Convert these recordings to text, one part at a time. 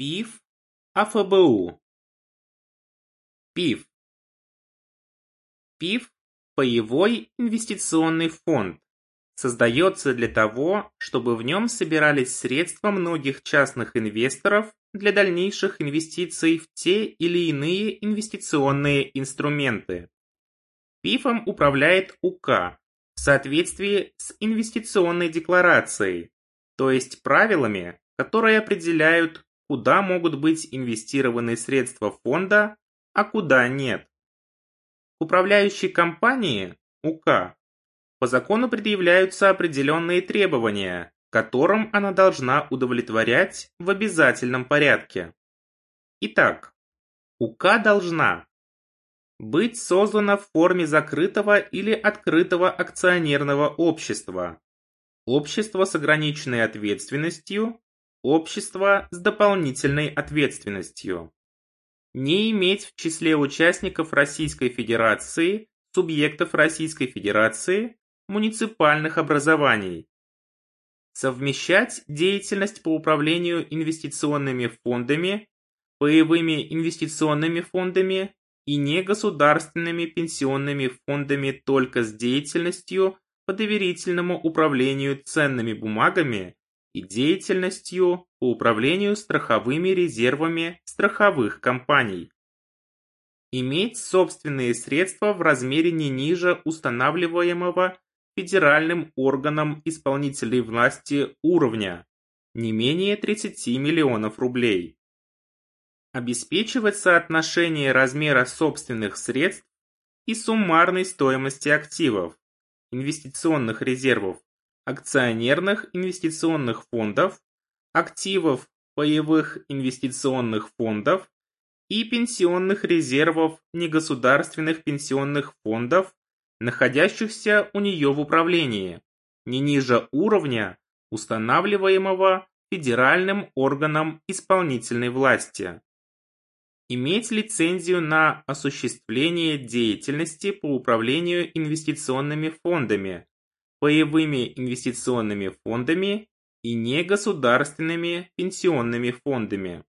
ПИФ АФБУ ПИФ ПИФ – Паевой инвестиционный фонд. Создается для того, чтобы в нем собирались средства многих частных инвесторов для дальнейших инвестиций в те или иные инвестиционные инструменты. ПИФом управляет УК в соответствии с инвестиционной декларацией, то есть правилами, которые определяют, куда могут быть инвестированы средства фонда, а куда нет. Управляющей компании, УК, по закону предъявляются определенные требования, которым она должна удовлетворять в обязательном порядке. Итак, УК должна быть создана в форме закрытого или открытого акционерного общества, общества с ограниченной ответственностью Общество с дополнительной ответственностью. Не иметь в числе участников Российской Федерации субъектов Российской Федерации муниципальных образований. Совмещать деятельность по управлению инвестиционными фондами, паевыми инвестиционными фондами и негосударственными пенсионными фондами только с деятельностью по доверительному управлению ценными бумагами и деятельностью по управлению страховыми резервами страховых компаний. Иметь собственные средства в размере не ниже устанавливаемого федеральным органом исполнительной власти уровня, не менее 30 миллионов рублей. Обеспечивать соотношение размера собственных средств и суммарной стоимости активов, инвестиционных резервов акционерных инвестиционных фондов, активов паевых инвестиционных фондов и пенсионных резервов негосударственных пенсионных фондов, находящихся у нее в управлении, не ниже уровня, устанавливаемого федеральным органом исполнительной власти. Иметь лицензию на осуществление деятельности по управлению инвестиционными фондами, паевыми инвестиционными фондами и негосударственными пенсионными фондами.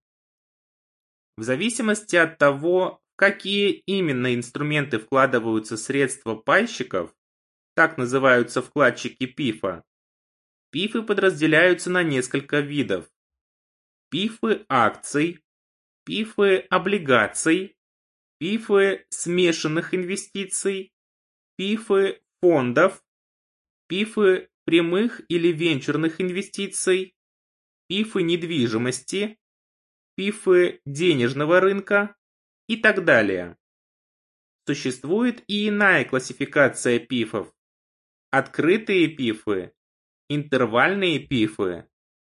В зависимости от того, какие именно инструменты вкладываются средства пайщиков, так называются вкладчики ПИФа, ПИФы подразделяются на несколько видов. ПИФы акций, ПИФы облигаций, ПИФы смешанных инвестиций, ПИФы фондов пифы прямых или венчурных инвестиций, пифы недвижимости, пифы денежного рынка и так далее. Существует и иная классификация пифов. Открытые пифы, интервальные пифы,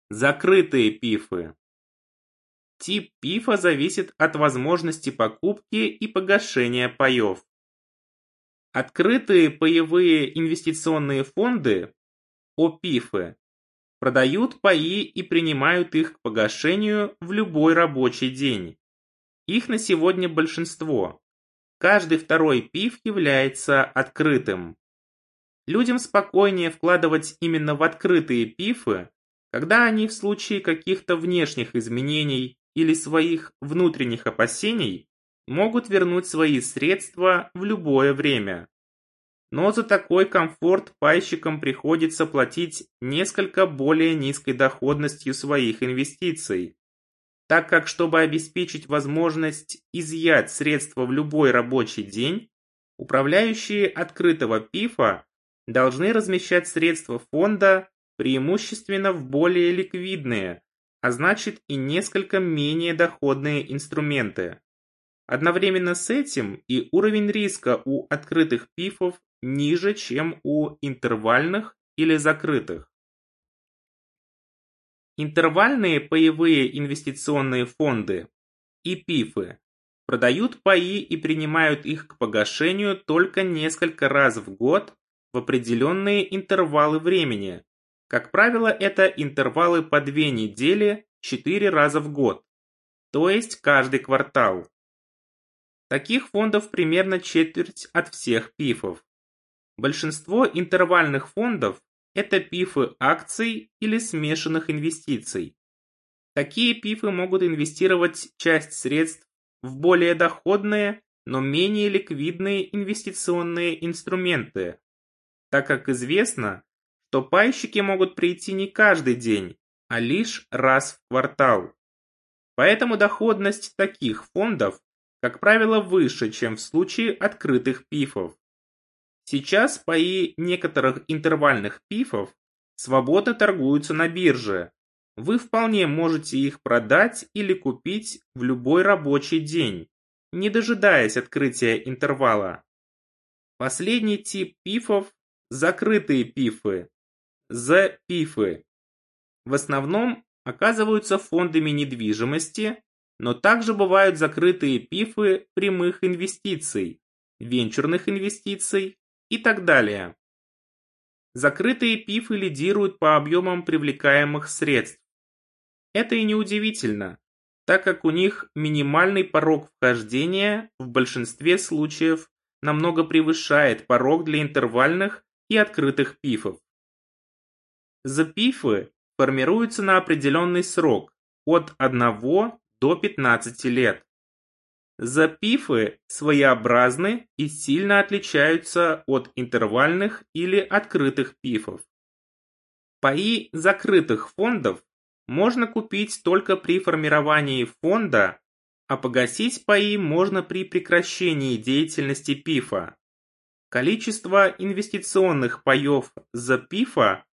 закрытые пифы. Тип пифа зависит от возможности покупки и погашения паев. Открытые паевые инвестиционные фонды, ОПИФы, продают паи и принимают их к погашению в любой рабочий день. Их на сегодня большинство. Каждый второй ПИФ является открытым. Людям спокойнее вкладывать именно в открытые ПИФы, когда они в случае каких-то внешних изменений или своих внутренних опасений могут вернуть свои средства в любое время. Но за такой комфорт пайщикам приходится платить несколько более низкой доходностью своих инвестиций, так как чтобы обеспечить возможность изъять средства в любой рабочий день, управляющие открытого ПИФа должны размещать средства фонда преимущественно в более ликвидные, а значит и несколько менее доходные инструменты. Одновременно с этим и уровень риска у открытых пифов ниже, чем у интервальных или закрытых. Интервальные паевые инвестиционные фонды и пифы продают паи и принимают их к погашению только несколько раз в год в определенные интервалы времени. Как правило, это интервалы по две недели четыре раза в год, то есть каждый квартал. Таких фондов примерно четверть от всех пифов. Большинство интервальных фондов – это пифы акций или смешанных инвестиций. Такие пифы могут инвестировать часть средств в более доходные, но менее ликвидные инвестиционные инструменты, так как известно, что пайщики могут прийти не каждый день, а лишь раз в квартал. Поэтому доходность таких фондов, как правило, выше, чем в случае открытых пифов. Сейчас паи некоторых интервальных пифов свободно торгуются на бирже. Вы вполне можете их продать или купить в любой рабочий день, не дожидаясь открытия интервала. Последний тип пифов – закрытые пифы, Z-пифы. В основном оказываются фондами недвижимости, но также бывают закрытые пифы прямых инвестиций, венчурных инвестиций и так далее. Закрытые пифы лидируют по объемам привлекаемых средств. Это и не удивительно, так как у них минимальный порог вхождения в большинстве случаев намного превышает порог для интервальных и открытых пифов. Запифы формируются на определенный срок от 1 до 15 лет. Запифы своеобразны и сильно отличаются от интервальных или открытых пифов. Паи закрытых фондов можно купить только при формировании фонда, а погасить паи можно при прекращении деятельности пифа. Количество инвестиционных паев за пифа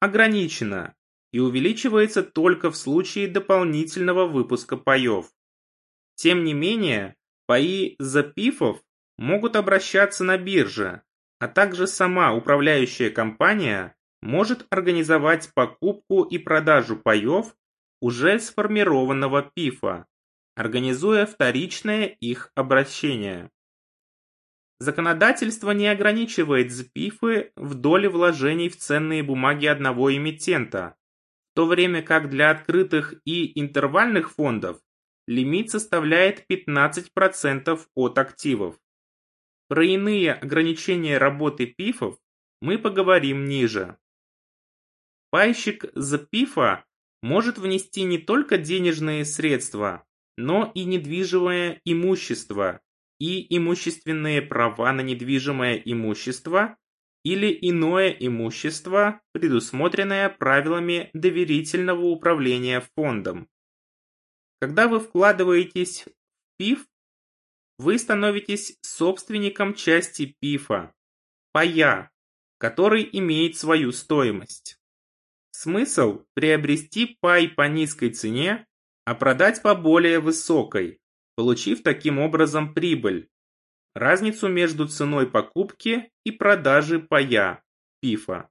ограничено и увеличивается только в случае дополнительного выпуска паев. Тем не менее, паи запифов могут обращаться на бирже, а также сама управляющая компания может организовать покупку и продажу паев уже сформированного пифа, организуя вторичное их обращение. Законодательство не ограничивает ЗПИФы в доле вложений в ценные бумаги одного эмитента, в то время как для открытых и интервальных фондов лимит составляет 15% от активов. Про иные ограничения работы ПИФов мы поговорим ниже. Пайщик ЗПИФа может внести не только денежные средства, но и недвижимое имущество, и имущественные права на недвижимое имущество или иное имущество, предусмотренное правилами доверительного управления фондом. Когда вы вкладываетесь в ПИФ, вы становитесь собственником части ПИФа, пая, который имеет свою стоимость. Смысл приобрести пай по низкой цене, а продать по более высокой, получив таким образом прибыль, разницу между ценой покупки и продажи пая, ПИФа.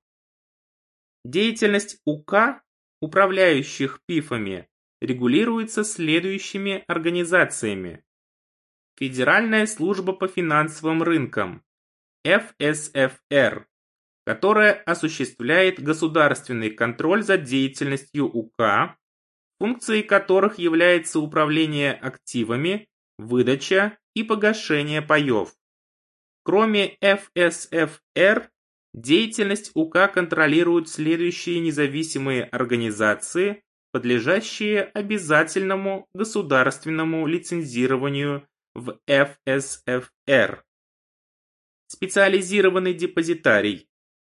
Деятельность УК, управляющих ПИФами, регулируется следующими организациями. Федеральная служба по финансовым рынкам, ФСФР, которая осуществляет государственный контроль за деятельностью УК функцией которых является управление активами, выдача и погашение паев. Кроме ФСФР, деятельность УК контролируют следующие независимые организации, подлежащие обязательному государственному лицензированию в ФСФР. Специализированный депозитарий.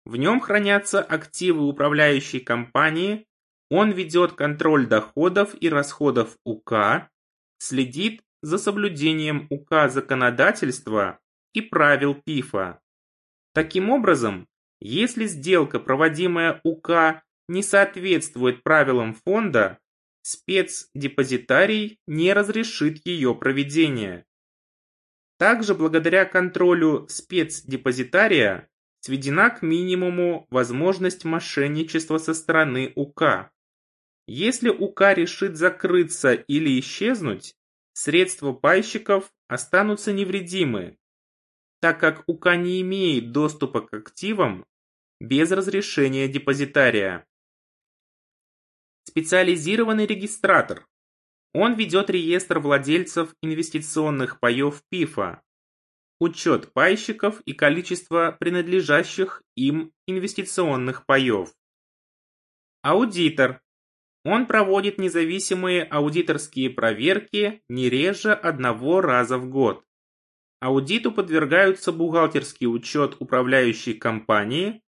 В нем хранятся активы управляющей компании, он ведет контроль доходов и расходов УК, следит за соблюдением УК законодательства и правил ПИФа. Таким образом, если сделка, проводимая УК, не соответствует правилам фонда, спецдепозитарий не разрешит ее проведение. Также благодаря контролю спецдепозитария сведена к минимуму возможность мошенничества со стороны УК. Если УК решит закрыться или исчезнуть, средства пайщиков останутся невредимы, так как УК не имеет доступа к активам без разрешения депозитария. Специализированный регистратор. Он ведет реестр владельцев инвестиционных паев ПИФа, учет пайщиков и количество принадлежащих им инвестиционных паев. Аудитор Он проводит независимые аудиторские проверки не реже одного раза в год. Аудиту подвергаются бухгалтерский учет управляющей компании,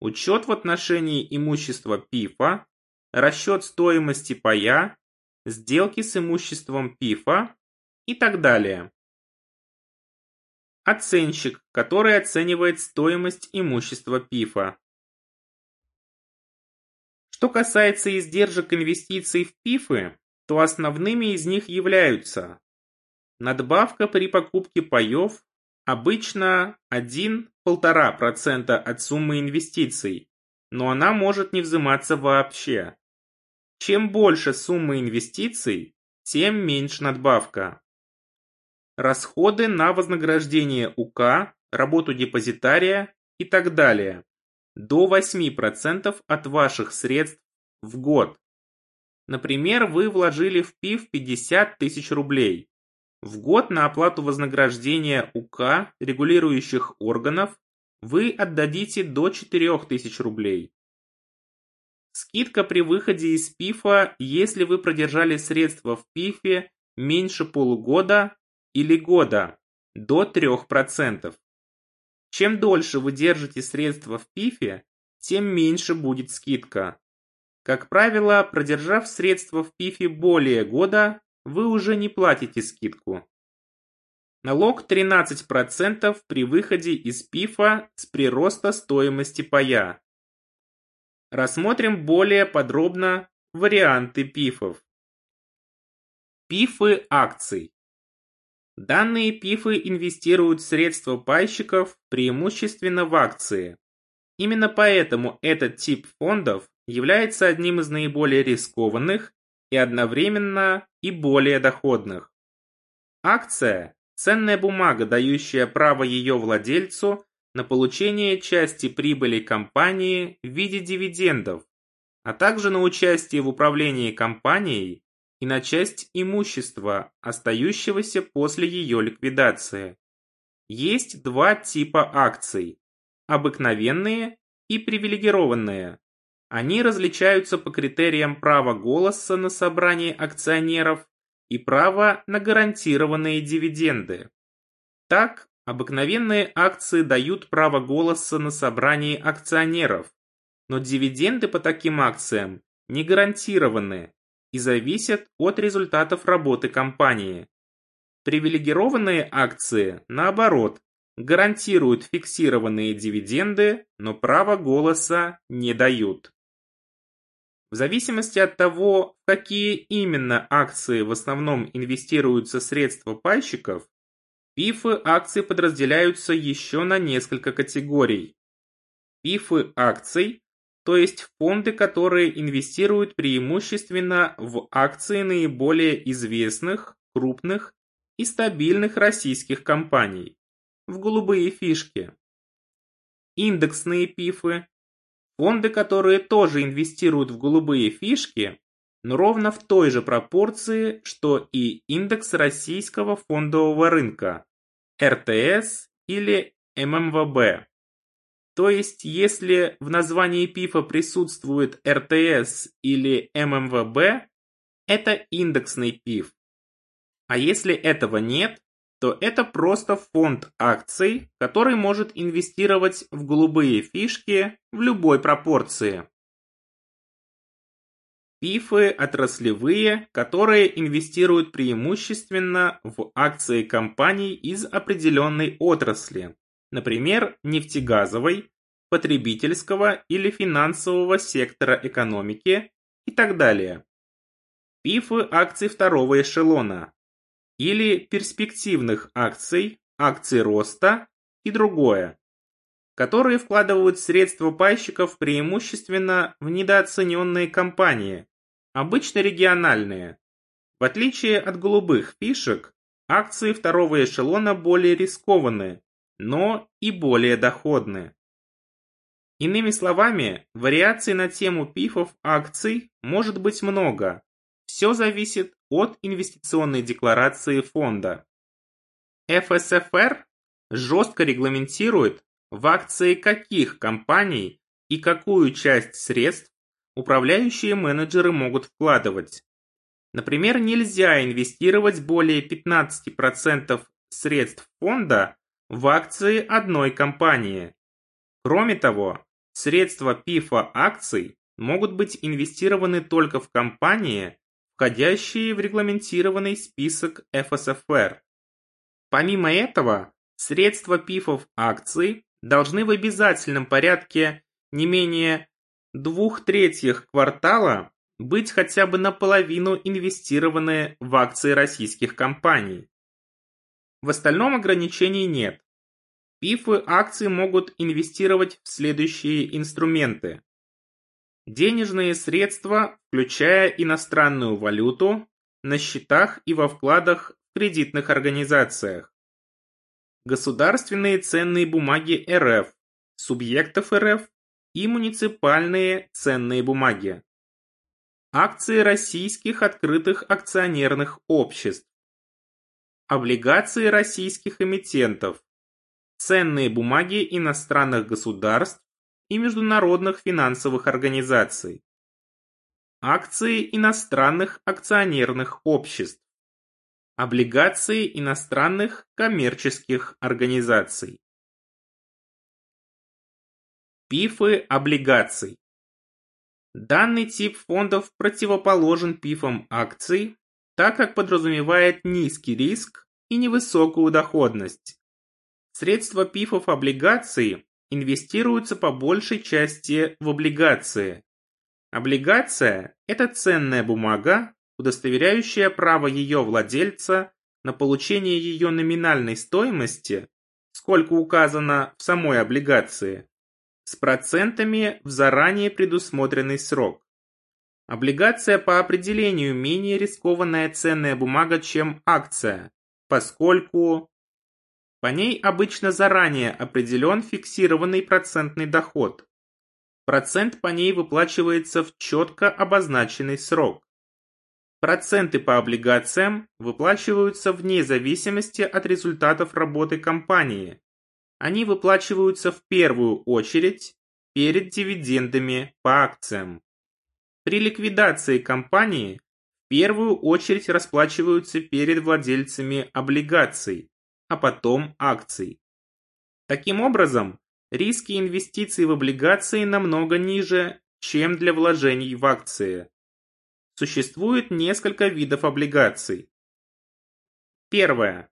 учет в отношении имущества ПИФа, расчет стоимости пая, сделки с имуществом ПИФа и так далее. Оценщик, который оценивает стоимость имущества ПИФа. Что касается издержек инвестиций в ПИФы, то основными из них являются надбавка при покупке паев обычно 1-1,5% от суммы инвестиций, но она может не взиматься вообще. Чем больше сумма инвестиций, тем меньше надбавка. Расходы на вознаграждение УК, работу депозитария и так далее. До 8% от ваших средств в год. Например, вы вложили в ПИФ 50 тысяч рублей. В год на оплату вознаграждения УК регулирующих органов вы отдадите до 4000 рублей. Скидка при выходе из ПИФа, если вы продержали средства в ПИФе меньше полугода или года, до 3%. Чем дольше вы держите средства в ПИФе, тем меньше будет скидка. Как правило, продержав средства в ПИФе более года, вы уже не платите скидку. Налог 13% при выходе из ПИФа с прироста стоимости пая. Рассмотрим более подробно варианты пифов. Пифы акций. Данные пифы инвестируют средства пайщиков преимущественно в акции. Именно поэтому этот тип фондов является одним из наиболее рискованных и одновременно и более доходных. Акция – ценная бумага, дающая право ее владельцу на получение части прибыли компании в виде дивидендов, а также на участие в управлении компанией и на часть имущества, остающегося после ее ликвидации. Есть два типа акций – обыкновенные и привилегированные. Они различаются по критериям права голоса на собрании акционеров и права на гарантированные дивиденды. Так, Обыкновенные акции дают право голоса на собрании акционеров, но дивиденды по таким акциям не гарантированы и зависят от результатов работы компании. Привилегированные акции, наоборот, гарантируют фиксированные дивиденды, но право голоса не дают. В зависимости от того, в какие именно акции в основном инвестируются средства пайщиков, Пифы акций подразделяются еще на несколько категорий. Пифы акций, то есть фонды, которые инвестируют преимущественно в акции наиболее известных, крупных и стабильных российских компаний, в голубые фишки. Индексные пифы, фонды, которые тоже инвестируют в голубые фишки, но ровно в той же пропорции, что и индекс российского фондового рынка, РТС или ММВБ. То есть, если в названии ПИФа присутствует РТС или ММВБ, это индексный ПИФ. А если этого нет, то это просто фонд акций, который может инвестировать в голубые фишки в любой пропорции. ПИФы отраслевые, которые инвестируют преимущественно в акции компаний из определенной отрасли, например, нефтегазовой, потребительского или финансового сектора экономики и так далее. ПИФы акций второго эшелона или перспективных акций, акций роста и другое, которые вкладывают средства пайщиков преимущественно в недооцененные компании, обычно региональные. В отличие от голубых фишек, акции второго эшелона более рискованные, но и более доходные. Иными словами, вариаций на тему пифов акций может быть много. Все зависит от инвестиционной декларации фонда. ФСФР жестко регламентирует, в акции каких компаний и какую часть средств управляющие менеджеры могут вкладывать. Например, нельзя инвестировать более 15% средств фонда в акции одной компании. Кроме того, средства ПИФа акций могут быть инвестированы только в компании, входящие в регламентированный список ФСФР. Помимо этого, средства ПИФов акций должны в обязательном порядке не менее двух третьих квартала быть хотя бы наполовину инвестированы в акции российских компаний. В остальном ограничений нет. ПИФы акции могут инвестировать в следующие инструменты. Денежные средства, включая иностранную валюту, на счетах и во вкладах в кредитных организациях. Государственные ценные бумаги РФ, субъектов РФ и муниципальные ценные бумаги. Акции российских открытых акционерных обществ. Облигации российских эмитентов. Ценные бумаги иностранных государств и международных финансовых организаций. Акции иностранных акционерных обществ. Облигации иностранных коммерческих организаций. ПИФы облигаций. Данный тип фондов противоположен ПИФам акций, так как подразумевает низкий риск и невысокую доходность. Средства ПИФов облигаций инвестируются по большей части в облигации. Облигация – это ценная бумага, удостоверяющая право ее владельца на получение ее номинальной стоимости, сколько указано в самой облигации, с процентами в заранее предусмотренный срок. Облигация по определению менее рискованная ценная бумага, чем акция, поскольку по ней обычно заранее определен фиксированный процентный доход. Процент по ней выплачивается в четко обозначенный срок. Проценты по облигациям выплачиваются вне зависимости от результатов работы компании. Они выплачиваются в первую очередь перед дивидендами по акциям. При ликвидации компании в первую очередь расплачиваются перед владельцами облигаций, а потом акций. Таким образом, риски инвестиций в облигации намного ниже, чем для вложений в акции. Существует несколько видов облигаций. Первое.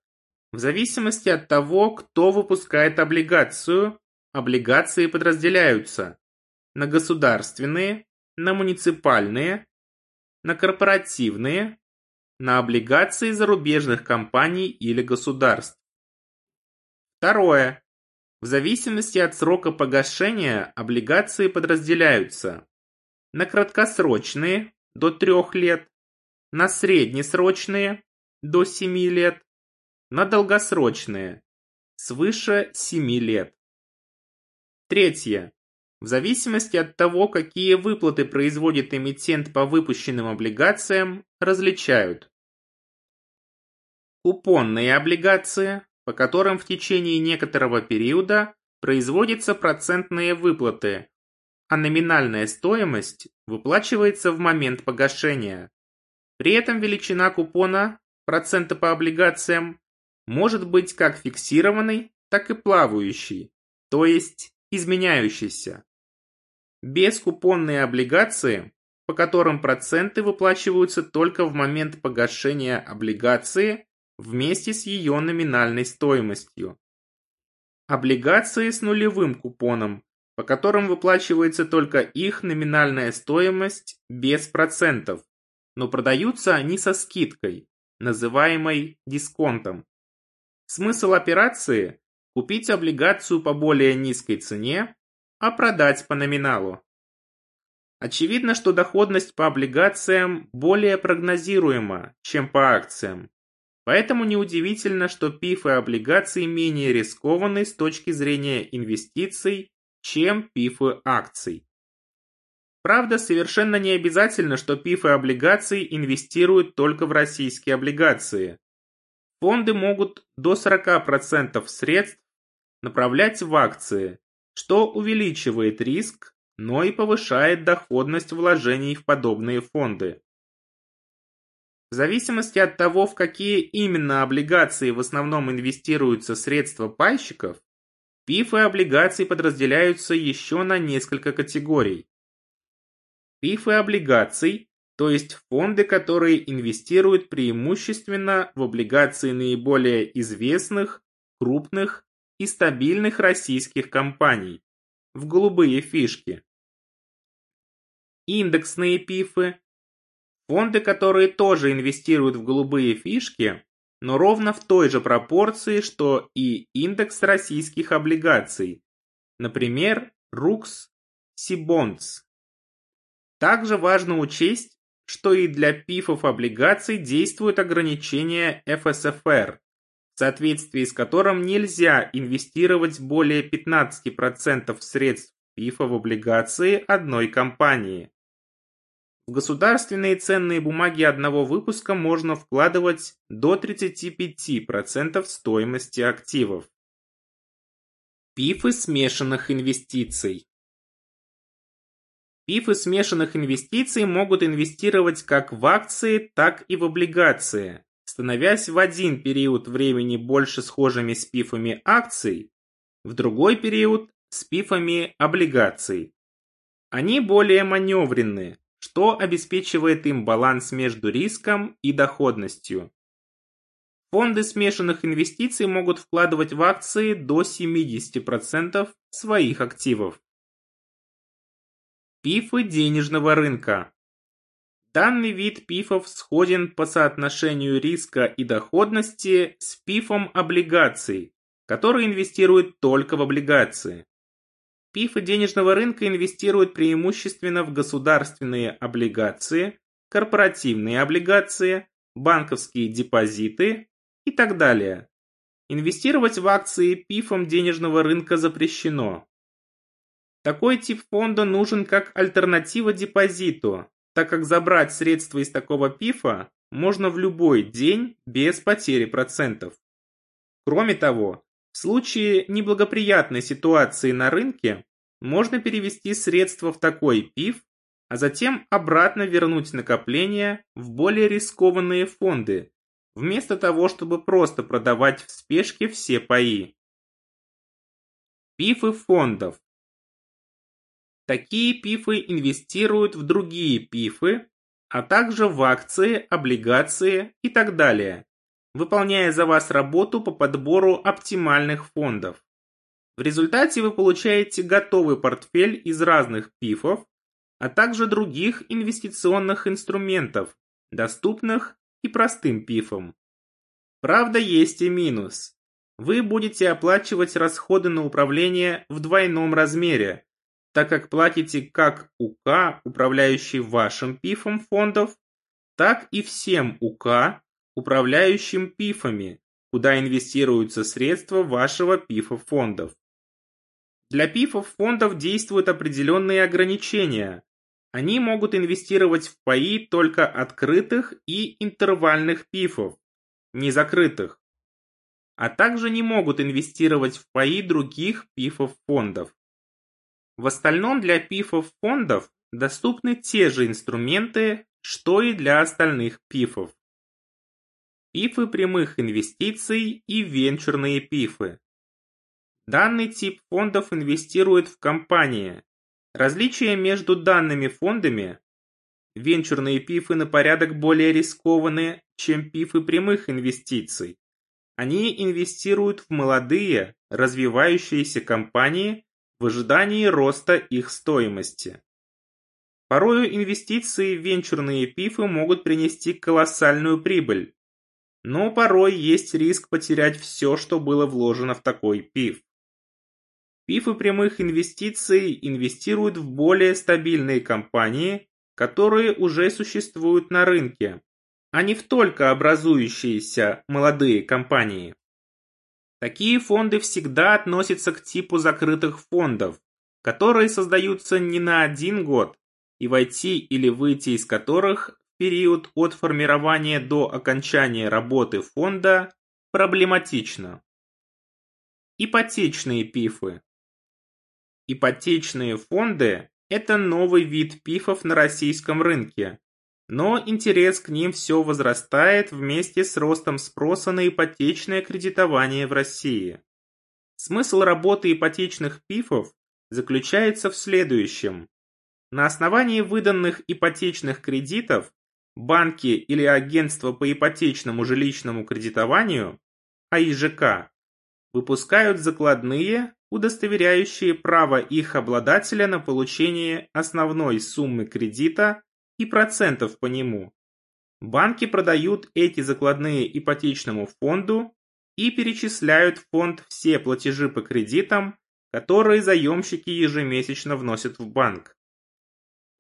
В зависимости от того, кто выпускает облигацию, облигации подразделяются на государственные, на муниципальные, на корпоративные, на облигации зарубежных компаний или государств. Второе. В зависимости от срока погашения облигации подразделяются на краткосрочные до 3 лет, на среднесрочные до 7 лет, на долгосрочные свыше 7 лет. Третье. В зависимости от того, какие выплаты производит эмитент по выпущенным облигациям, различают купонные облигации, по которым в течение некоторого периода производятся процентные выплаты, а номинальная стоимость выплачивается в момент погашения. При этом величина купона, процента по облигациям, может быть как фиксированной, так и плавающей, то есть изменяющейся. Бескупонные облигации, по которым проценты выплачиваются только в момент погашения облигации, вместе с ее номинальной стоимостью. Облигации с нулевым купоном, по которым выплачивается только их номинальная стоимость без процентов, но продаются они со скидкой, называемой дисконтом. Смысл операции – купить облигацию по более низкой цене, а продать по номиналу. Очевидно, что доходность по облигациям более прогнозируема, чем по акциям. Поэтому неудивительно, что ПИФы облигаций менее рискованы с точки зрения инвестиций, чем ПИФы акций. Правда, совершенно не обязательно, что ПИФы облигаций инвестируют только в российские облигации. Фонды могут до 40% средств направлять в акции, что увеличивает риск, но и повышает доходность вложений в подобные фонды. В зависимости от того, в какие именно облигации в основном инвестируются средства пайщиков, ПИФы облигаций подразделяются еще на несколько категорий. ПИФы облигаций, то есть фонды, которые инвестируют преимущественно в облигации наиболее известных, крупных и стабильных российских компаний, в голубые фишки. Индексные ПИФы, фонды, которые тоже инвестируют в голубые фишки, но ровно в той же пропорции, что и индекс российских облигаций, например, RUX Сибонс. Также важно учесть, что и для пифов облигаций действуют ограничения ФСФР, в соответствии с которым нельзя инвестировать более 15% средств пифа в облигации одной компании. В государственные ценные бумаги одного выпуска можно вкладывать до 35% стоимости активов. ПИФы смешанных инвестиций ПИФы смешанных инвестиций могут инвестировать как в акции, так и в облигации, становясь в один период времени больше схожими с ПИФами акций, в другой период с ПИФами облигаций. Они более маневренные, что обеспечивает им баланс между риском и доходностью. Фонды смешанных инвестиций могут вкладывать в акции до 70% своих активов. Пифы денежного рынка. Данный вид пифов сходен по соотношению риска и доходности с пифом облигаций, который инвестирует только в облигации. ПИФы денежного рынка инвестируют преимущественно в государственные облигации, корпоративные облигации, банковские депозиты и так далее. Инвестировать в акции ПИФом денежного рынка запрещено. Такой тип фонда нужен как альтернатива депозиту, так как забрать средства из такого ПИФа можно в любой день без потери процентов. Кроме того, в случае неблагоприятной ситуации на рынке можно перевести средства в такой ПИФ, а затем обратно вернуть накопления в более рискованные фонды, вместо того, чтобы просто продавать в спешке все паи. ПИФы фондов. Такие ПИФы инвестируют в другие ПИФы, а также в акции, облигации и так далее, выполняя за вас работу по подбору оптимальных фондов. В результате вы получаете готовый портфель из разных пифов, а также других инвестиционных инструментов, доступных и простым пифам. Правда, есть и минус. Вы будете оплачивать расходы на управление в двойном размере, так как платите как УК, управляющий вашим пифом фондов, так и всем УК, управляющим пифами, куда инвестируются средства вашего пифа фондов. Для пифов фондов действуют определенные ограничения. Они могут инвестировать в паи только открытых и интервальных пифов, не закрытых, а также не могут инвестировать в паи других пифов фондов. В остальном для пифов фондов доступны те же инструменты, что и для остальных пифов пифы прямых инвестиций и венчурные пифы. Данный тип фондов инвестирует в компании. Различие между данными фондами Венчурные пифы на порядок более рискованные, чем пифы прямых инвестиций. Они инвестируют в молодые, развивающиеся компании в ожидании роста их стоимости. Порою инвестиции в венчурные пифы могут принести колоссальную прибыль, но порой есть риск потерять все, что было вложено в такой пиф. Пифы прямых инвестиций инвестируют в более стабильные компании, которые уже существуют на рынке, а не в только образующиеся молодые компании. Такие фонды всегда относятся к типу закрытых фондов, которые создаются не на один год, и войти или выйти из которых период от формирования до окончания работы фонда проблематично. Ипотечные пифы. Ипотечные фонды – это новый вид пифов на российском рынке, но интерес к ним все возрастает вместе с ростом спроса на ипотечное кредитование в России. Смысл работы ипотечных пифов заключается в следующем. На основании выданных ипотечных кредитов банки или агентства по ипотечному жилищному кредитованию, АИЖК, выпускают закладные, удостоверяющие право их обладателя на получение основной суммы кредита и процентов по нему. Банки продают эти закладные ипотечному фонду и перечисляют в фонд все платежи по кредитам, которые заемщики ежемесячно вносят в банк.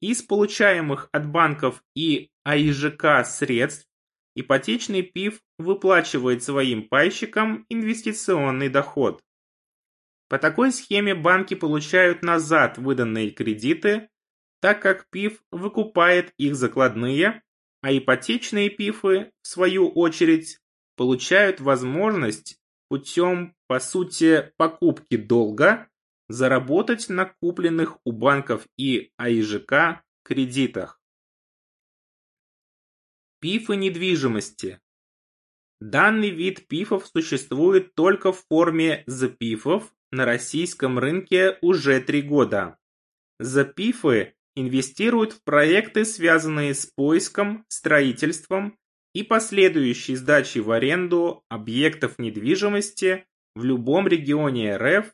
Из получаемых от банков и АИЖК средств ипотечный ПИФ выплачивает своим пайщикам инвестиционный доход. По такой схеме банки получают назад выданные кредиты, так как ПИФ выкупает их закладные, а ипотечные ПИФы, в свою очередь, получают возможность путем, по сути, покупки долга заработать на купленных у банков и АИЖК кредитах. Пифы недвижимости. Данный вид пифов существует только в форме запифов на российском рынке уже три года. Запифы инвестируют в проекты, связанные с поиском, строительством и последующей сдачей в аренду объектов недвижимости в любом регионе РФ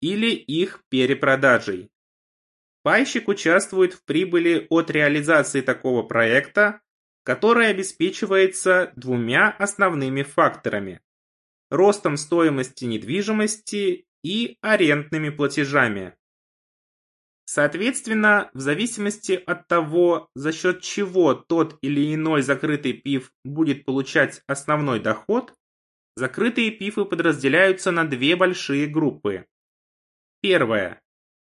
или их перепродажей. Пайщик участвует в прибыли от реализации такого проекта, который обеспечивается двумя основными факторами – ростом стоимости недвижимости и арендными платежами. Соответственно, в зависимости от того, за счет чего тот или иной закрытый ПИФ будет получать основной доход, закрытые ПИФы подразделяются на две большие группы. Первое.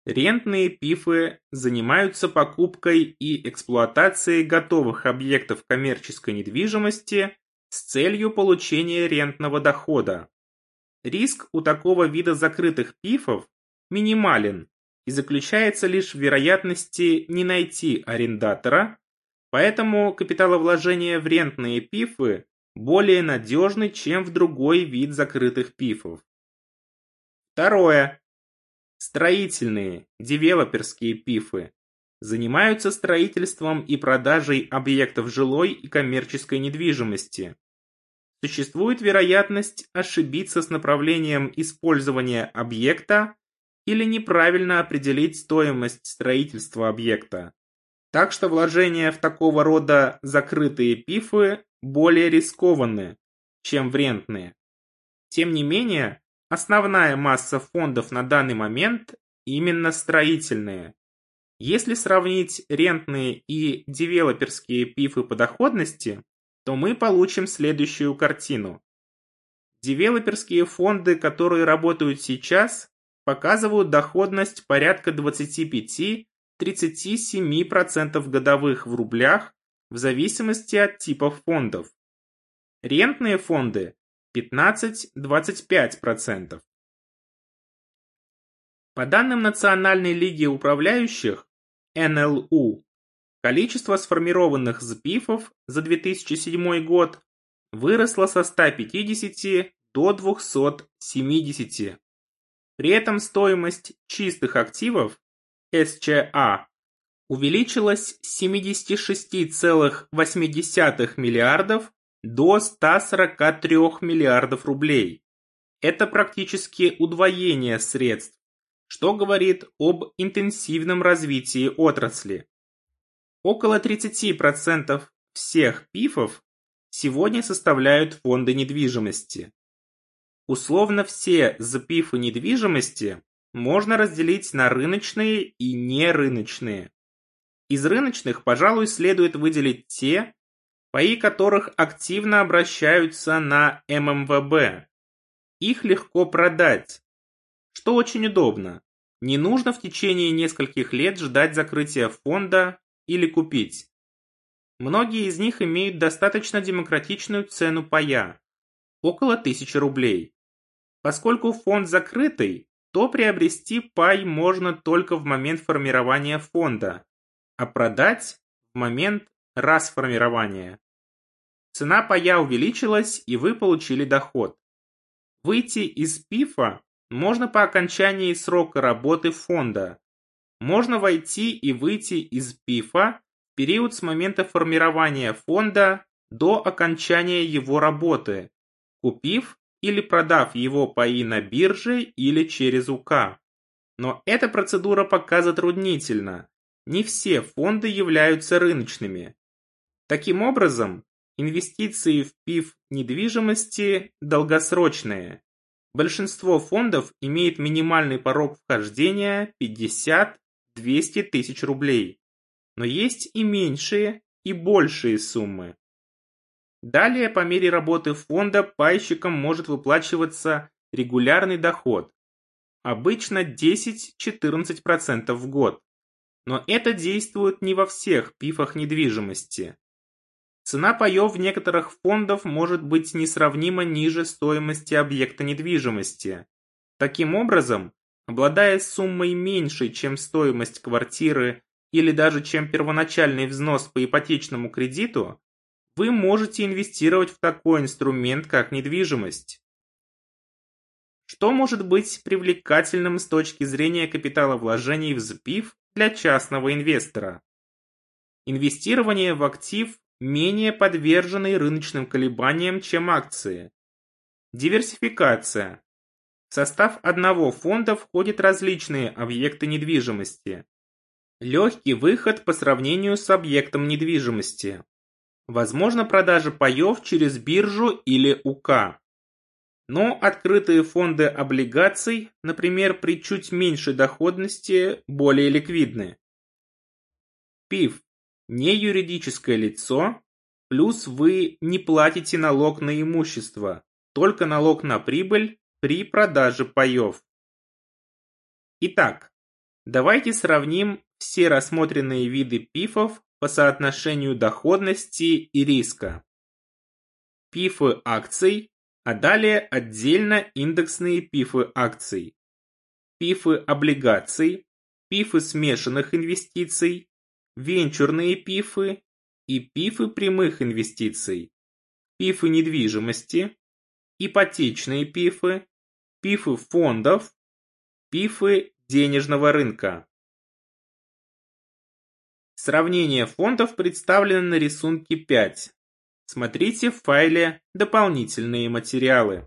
Рентные ПИФы занимаются покупкой и эксплуатацией готовых объектов коммерческой недвижимости с целью получения рентного дохода. Риск у такого вида закрытых ПИФов минимален и заключается лишь в вероятности не найти арендатора, поэтому капиталовложение в рентные ПИФы более надежны, чем в другой вид закрытых ПИФов. Второе. Строительные, девелоперские ПИФы занимаются строительством и продажей объектов жилой и коммерческой недвижимости. Существует вероятность ошибиться с направлением использования объекта или неправильно определить стоимость строительства объекта. Так что вложения в такого рода закрытые пифы более рискованны, чем в рентные. Тем не менее, основная масса фондов на данный момент именно строительные. Если сравнить рентные и девелоперские пифы по доходности, то мы получим следующую картину. Девелоперские фонды, которые работают сейчас, показывают доходность порядка 25-37% годовых в рублях в зависимости от типа фондов. Рентные фонды 15-25%. По данным Национальной лиги управляющих НЛУ, количество сформированных ЗПИФов за 2007 год выросло со 150 до 270. При этом стоимость чистых активов СЧА увеличилась с 76,8 миллиардов до 143 миллиардов рублей. Это практически удвоение средств, что говорит об интенсивном развитии отрасли. Около 30% всех ПИФов сегодня составляют фонды недвижимости. Условно все запифы недвижимости можно разделить на рыночные и нерыночные. Из рыночных, пожалуй, следует выделить те, паи которых активно обращаются на ММВБ. Их легко продать, что очень удобно. Не нужно в течение нескольких лет ждать закрытия фонда или купить. Многие из них имеют достаточно демократичную цену пая – около 1000 рублей. Поскольку фонд закрытый, то приобрести пай можно только в момент формирования фонда, а продать в момент расформирования. Цена пая увеличилась, и вы получили доход. Выйти из ПИФа можно по окончании срока работы фонда. Можно войти и выйти из ПИФа в период с момента формирования фонда до окончания его работы, купив или продав его паи на бирже или через УК. Но эта процедура пока затруднительна. Не все фонды являются рыночными. Таким образом, инвестиции в ПИФ недвижимости долгосрочные. Большинство фондов имеет минимальный порог вхождения 50-200 тысяч рублей. Но есть и меньшие, и большие суммы. Далее, по мере работы фонда, пайщикам может выплачиваться регулярный доход, обычно 10-14% в год. Но это действует не во всех пифах недвижимости. Цена паев некоторых фондов может быть несравнимо ниже стоимости объекта недвижимости. Таким образом, обладая суммой меньшей, чем стоимость квартиры или даже чем первоначальный взнос по ипотечному кредиту, вы можете инвестировать в такой инструмент, как недвижимость. Что может быть привлекательным с точки зрения капиталовложений в ЗПИФ для частного инвестора? Инвестирование в актив менее подверженный рыночным колебаниям, чем акции. Диверсификация. В состав одного фонда входят различные объекты недвижимости. Легкий выход по сравнению с объектом недвижимости. Возможно продажа паев через биржу или УК. Но открытые фонды облигаций, например, при чуть меньшей доходности, более ликвидны. ПИФ – не юридическое лицо, плюс вы не платите налог на имущество, только налог на прибыль при продаже паев. Итак, давайте сравним все рассмотренные виды ПИФов по соотношению доходности и риска. Пифы акций, а далее отдельно индексные пифы акций. Пифы облигаций, пифы смешанных инвестиций, венчурные пифы и пифы прямых инвестиций, пифы недвижимости, ипотечные пифы, пифы фондов, пифы денежного рынка. Сравнение фондов представлено на рисунке 5. Смотрите в файле «Дополнительные материалы».